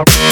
Wow.